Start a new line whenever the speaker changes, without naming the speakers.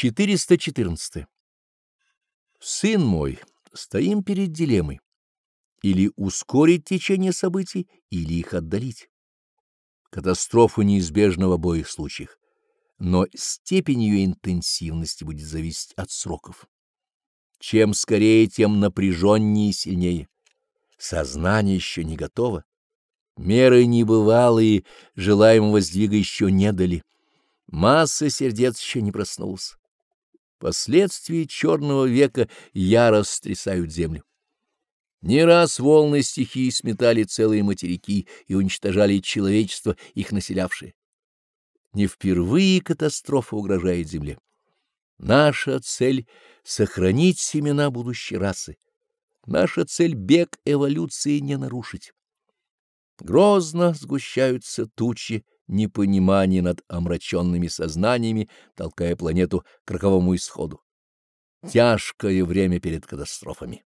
414. Сын мой, стоим перед дилеммой. Или ускорить течение событий, или их отдалить. Катастрофа неизбежна в обоих случаях, но степень ее интенсивности будет зависеть от сроков. Чем скорее, тем напряженнее и сильнее. Сознание еще не готово. Меры небывалые, желаемого сдвига еще не дали. Масса сердец еще не проснулась. Последствия черного века яро стрясают землю. Не раз волны стихии сметали целые материки и уничтожали человечество, их населявшее. Не впервые катастрофа угрожает земле. Наша цель — сохранить семена будущей расы. Наша цель — бег эволюции не нарушить. Грозно сгущаются тучи непонимания над омраченными сознаниями, толкая планету к роковому исходу. Тяжкое время перед катастрофами.